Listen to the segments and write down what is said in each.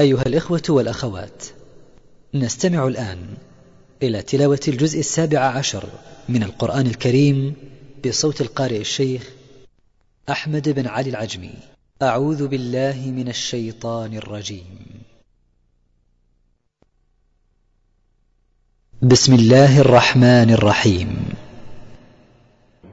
أيها الإخوة والأخوات نستمع الآن إلى تلاوة الجزء السابع عشر من القرآن الكريم بصوت القارئ الشيخ أحمد بن علي العجمي. أعوذ بالله من الشيطان الرجيم. بسم الله الرحمن الرحيم.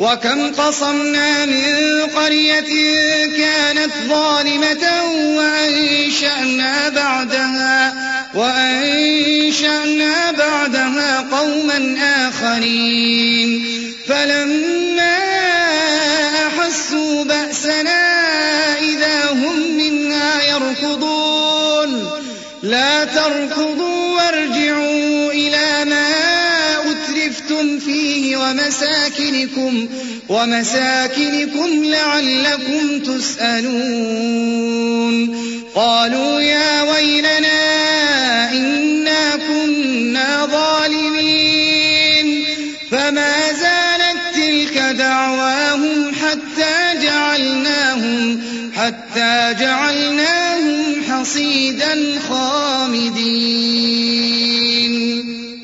وكم قصمنا من قرية كانت ظالمة وأنشأنا بعدها وأنشأنا بعدها قوما آخرين فلما أحسوا بأسنا إذا هم منا يركضون لا تركضوا وارجعون ومساكنكم ومساكنكم لعلكم تسألون قالوا يا ويلنا إنا كنا ظالمين فما زالت تلك دعواهم حتى جعلناهم حتى جعلناهم حصيدا خامدين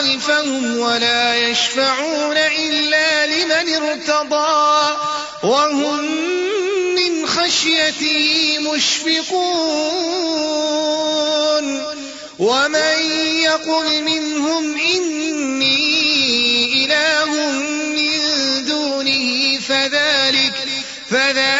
الشيطان فهم ولا يشفعون إلا لمن ارتضى وهم من خشيته مشفقون ومن يقل منهم إني إله من دونه فذلك فذلك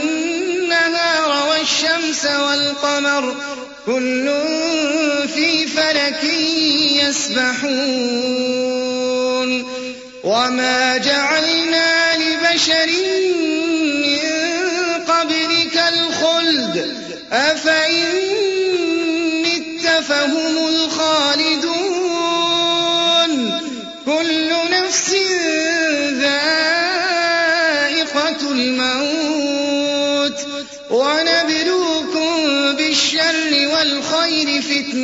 والقمر كل في فلك يسبحون. وما جعلنا لبشر من قبلك الخلد أفإن مت فهم الخالدون. كل نفس ذائقة الموت ونفس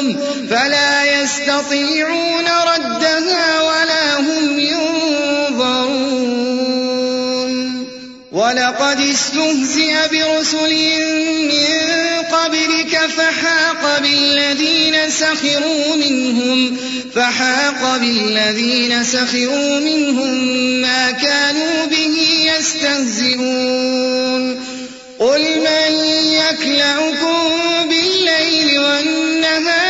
عنهم فلا يستطيعون ردها ولا هم ينظرون. ولقد استهزئ برسل من قبلك فحاق بالذين سخروا منهم فحاق بالذين سخروا منهم ما كانوا به يستهزئون. قل من يكلعكم بالليل والنهار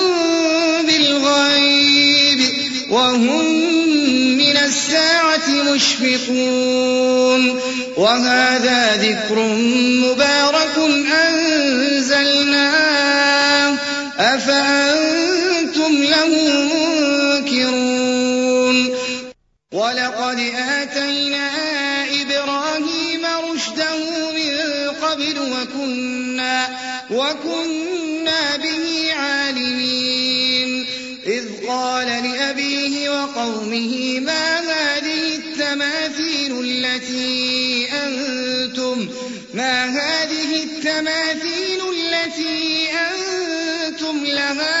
وهم من الساعة مشفقون وهذا ذكر مبارك أنزلناه. أفأنتم له منكرون. ولقد آتينا إبراهيم رشده من قبل وكنا وكنا به قومه ما هذه التماثيل التي أنتم ما هذه التماثيل التي أنتم لها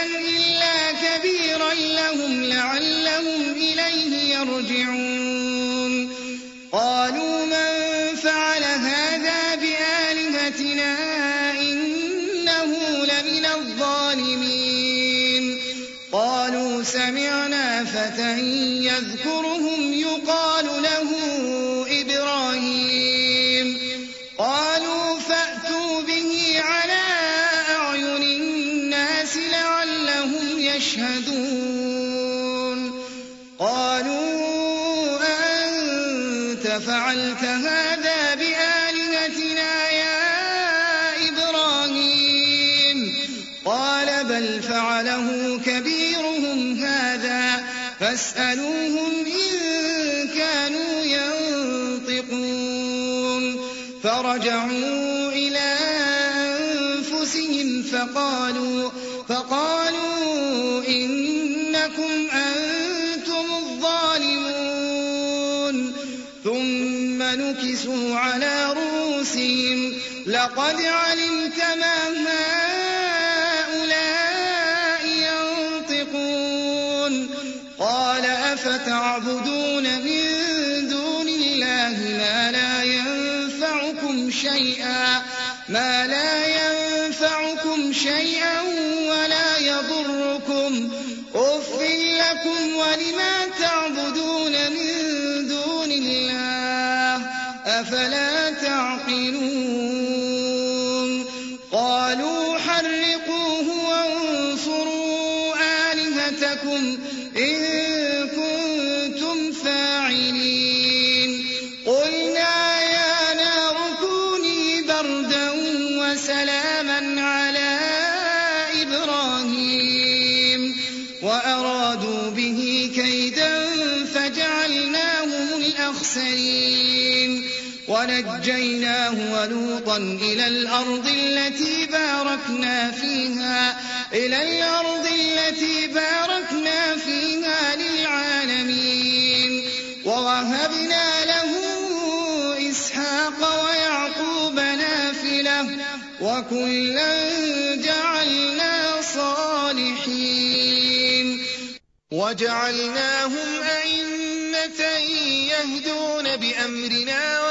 لهم لعلهم إليه يرجعون. قالوا على رؤوسهم. لقد علمت ما أفلا تعقلون؟ ونجيناه ولوطا إلى الأرض التي باركنا فيها إلى الأرض التي باركنا فيها للعالمين. ووهبنا له إسحاق ويعقوب نافلة وكلا جعلنا صالحين. وجعلناهم أئمة يهدون بأمرنا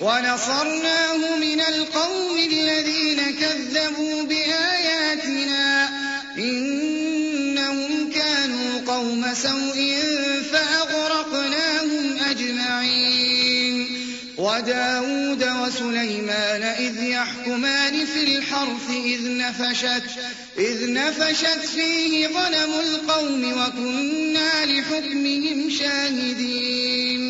ونصرناه من القوم الذين كذبوا بآياتنا إنهم كانوا قوم سوء فأغرقناهم أجمعين وداود وسليمان إذ يحكمان في الحرث إذ نفشت, إذ نفشت فيه ظلم القوم وكنا لحكمهم شاهدين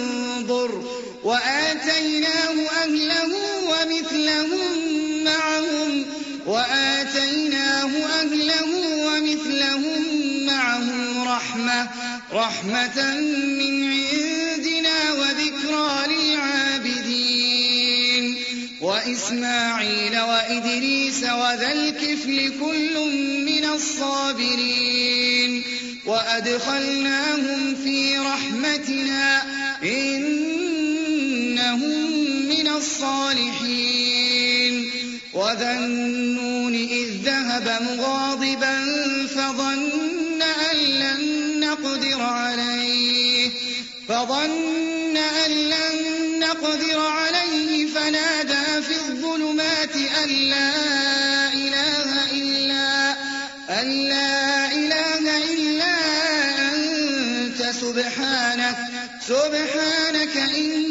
وآتيناه أهله ومثلهم معهم وآتيناه أهله ومثلهم معهم رحمة رحمة من عندنا وذكرى للعابدين. وإسماعيل وإدريس وذا الكفل كل من الصابرين. وأدخلناهم في رحمتنا إن إنه من الصالحين وذا النون إذ ذهب مغاضبا فظن أن لن نقدر عليه فظن أن لن نقدر عليه فنادى في الظلمات أن لا إله إلا أن لا إله إلا أنت سبحانك سبحانك إن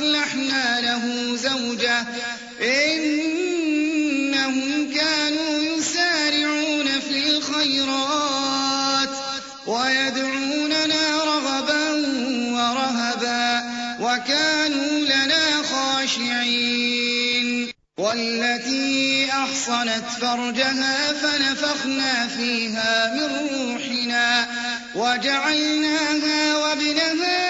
وأصلحنا له زوجه إنهم كانوا يسارعون في الخيرات ويدعوننا رغبا ورهبا وكانوا لنا خاشعين والتي أحصنت فرجها فنفخنا فيها من روحنا وجعلناها وابنها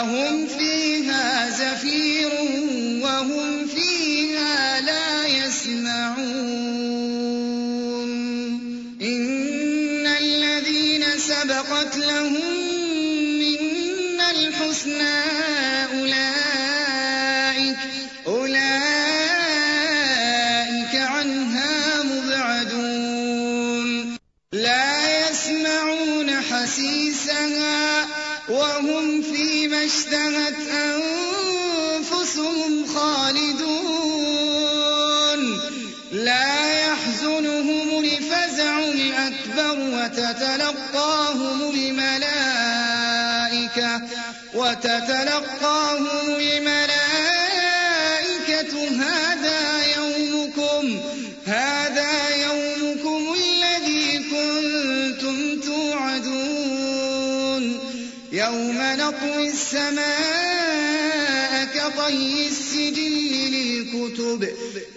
لهم اشتهت أنفسهم خالدون. لا يحزنهم الفزع الأكبر وتتلقاهم الملائكة وتتلقاهم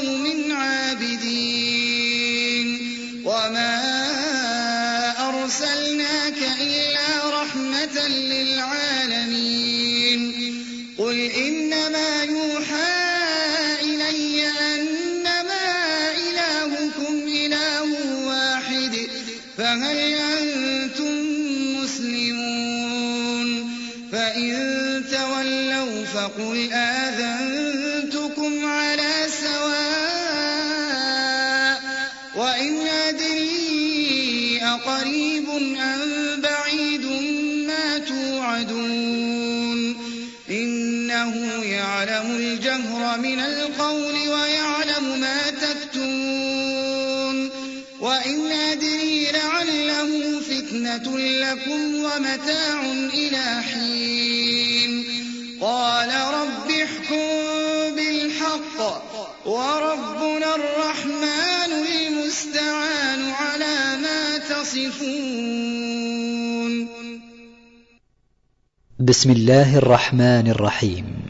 قوم عابدين. وما أرسلناك إلا رحمة للعالمين. قل إنما يوحى إلي أنما إلهكم إله واحد فهل أنتم مسلمون؟ فإن تولوا فقل آمين من القول ويعلم ما تكتمون وإن أدري لعله فتنة لكم ومتاع إلى حين قال رب احكم بالحق وربنا الرحمن المستعان على ما تصفون. بسم الله الرحمن الرحيم.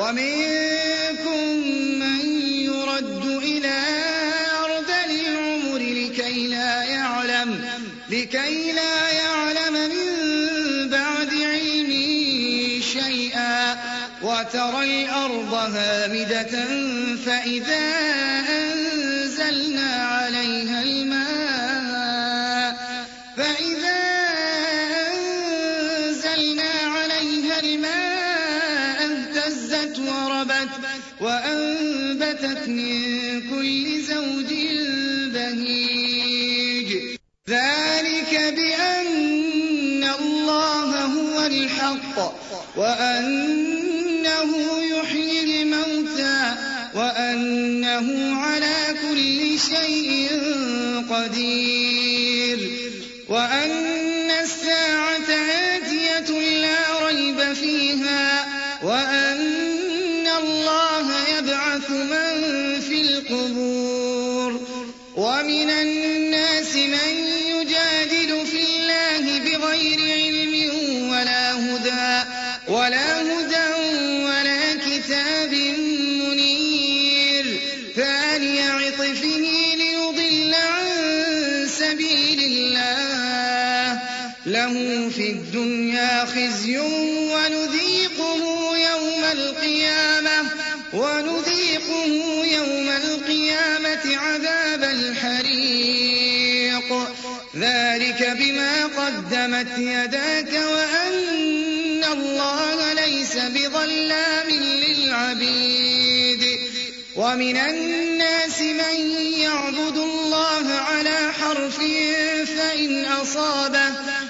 ومنكم من يرد إلى أرض العمر لكي لا يعلم لكي لا يعلم من بعد علم شيئا وترى الأرض هامدة فإذا أنزلنا عليها الماء الحق وأنه يحيي الموتى وأنه على كل شيء قدير وأن الساعة آتية لا ريب فيها وأن عَتِيٌّ وَنُذِيقُهُ يَوْمَ الْقِيَامَةِ وَنُذِيقُهُ يَوْمَ الْقِيَامَةِ عَذَابَ الْحَرِيقِ. ذَلِكَ بِمَا قَدَّمَتْ يَدَاكَ وَأَنَّ اللَّهَ لَيْسَ بِظَلَّامٍ لِلْعَبِيدِ. وَمِنَ النَّاسِ مَن يَعْبُدُ اللَّهَ عَلَى حَرْفٍ فَإِنْ أَصَابَهُ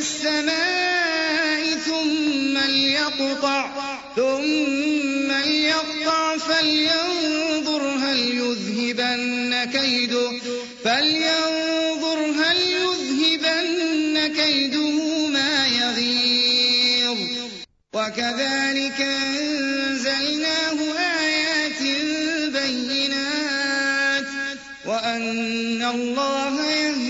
السماء ثم ليقطع ثم ليقطع فلينظر هل يذهبن كيده فلينظر هل يذهبن كيده ما يغيظ. وكذلك أنزلناه آيات بينات وأن الله يهدي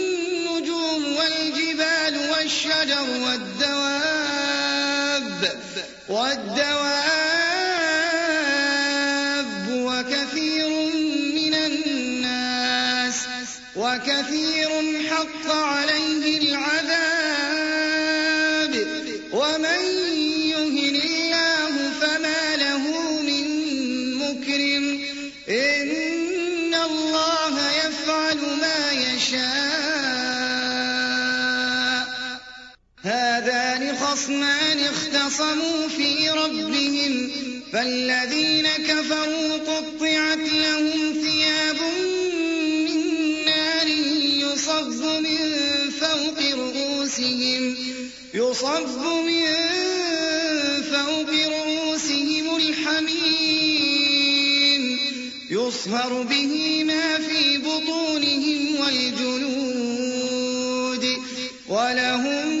والدواب وكثير من الناس وكثير حق عليه اعتصموا في ربهم فالذين كفروا قطعت لهم ثياب من نار يصب من فوق رؤوسهم يصب من فوق رؤوسهم الحميم يصهر به ما في بطونهم والجنود ولهم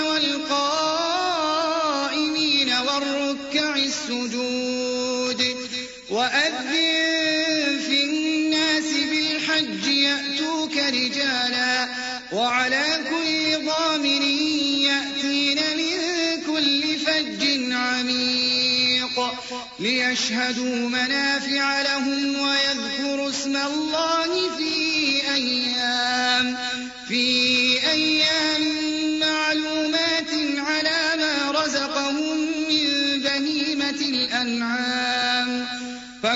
والقائمين والركع السجود وأذن في الناس بالحج يأتوك رجالا وعلى كل ضامر يأتين من كل فج عميق ليشهدوا منافع لهم ويذكروا اسم الله في أيام في أيام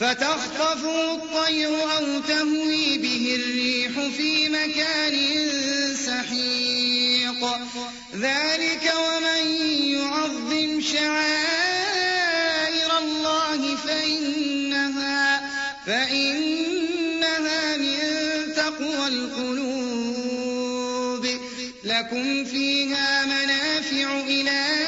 فتخطفه الطير أو تهوي به الريح في مكان سحيق. ذلك ومن يعظم شعائر الله فإنها, فإنها من تقوى القلوب. لكم فيها منافع إلى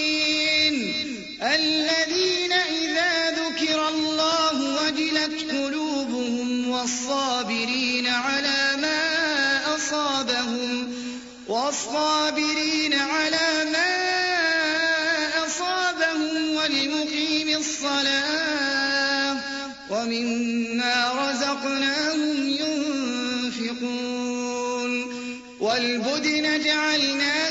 والصابرين على ما أصابهم والصابرين على ما أصابهم والمقيم الصلاة ومما رزقناهم ينفقون والبدن جعلناه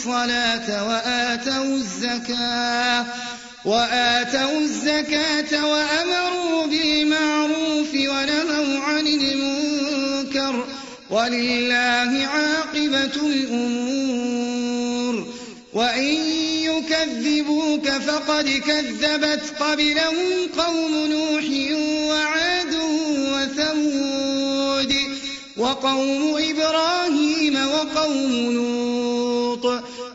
الصلاة وآتوا الزكاة وآتوا الزكاة وأمروا بالمعروف ونهوا عن المنكر ولله عاقبة الأمور. وإن يكذبوك فقد كذبت قبلهم قوم نوح وعاد وثمود وقوم إبراهيم وقوم نوح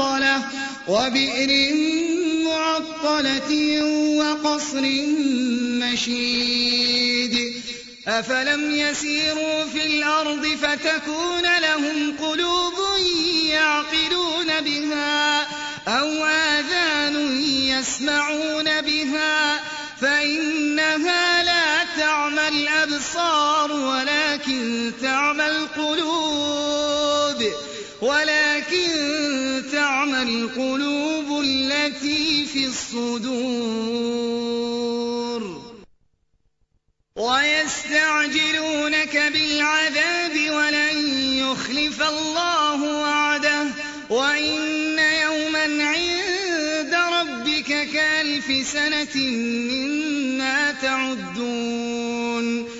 معطلة وبئر معطلة وقصر مشيد. أفلم يسيروا في الأرض فتكون لهم قلوب يعقلون بها أو آذان يسمعون بها. فإنها لا تعمى الأبصار ولكن تعمى القلوب. ولكن القلوب التي في الصدور. ويستعجلونك بالعذاب ولن يخلف الله وعده. وإن يوما عند ربك كألف سنة مما تعدون.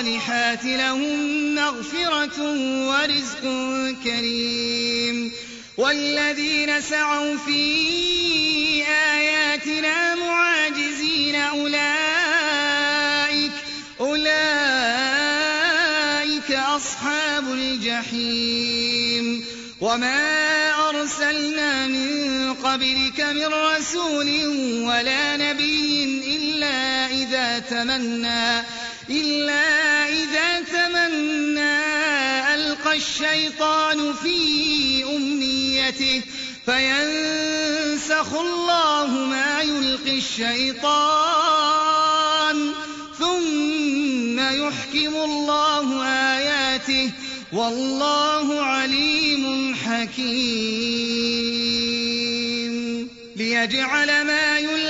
الصالحات لهم مغفرة ورزق كريم. والذين سعوا في آياتنا معاجزين أولئك أولئك أصحاب الجحيم. وما أرسلنا من قبلك من رسول ولا نبي إلا إذا تمنّى إلا إذا تمنى ألقى الشيطان في أمنيته فينسخ الله ما يلقي الشيطان ثم يحكم الله آياته والله عليم حكيم ليجعل ما يلقي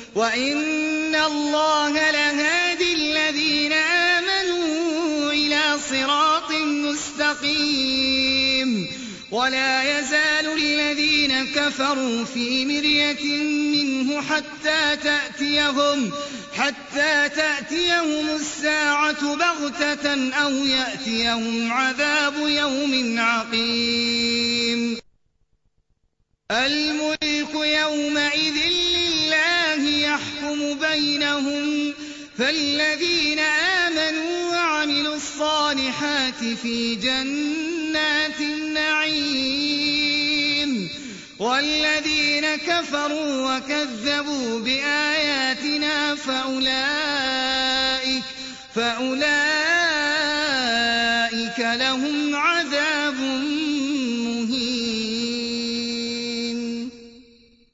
وإن الله لهادي الذين آمنوا إلى صراط مستقيم ولا يزال الذين كفروا في مرية منه حتى تأتيهم حتى تأتيهم الساعة بغتة أو يأتيهم عذاب يوم عقيم الملك يومئذ بينهم فالذين آمنوا وعملوا الصالحات في جنات النعيم والذين كفروا وكذبوا بآياتنا فأولئك فأولئك لهم عذاب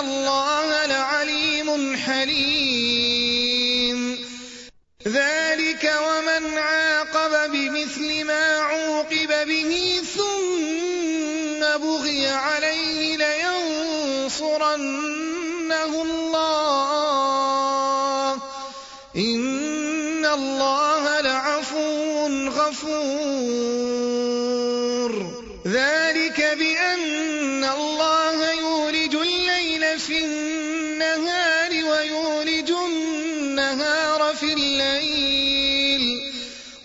الله لعليم حليم ذلك ومن عاقب بمثل ما عوقب به ثم بغي عليه لينصرنه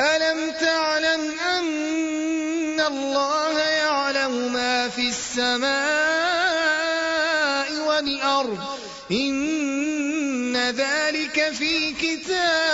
ألم تعلم أن الله يعلم ما في السماء والأرض؟ إن ذلك في كتاب